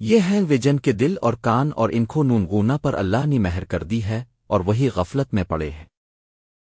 یہ ہیں ویجن کے دل اور کان اور انکھوں نونگونا پر اللہ نے مہر کر دی ہے اور وہی غفلت میں پڑے ہیں۔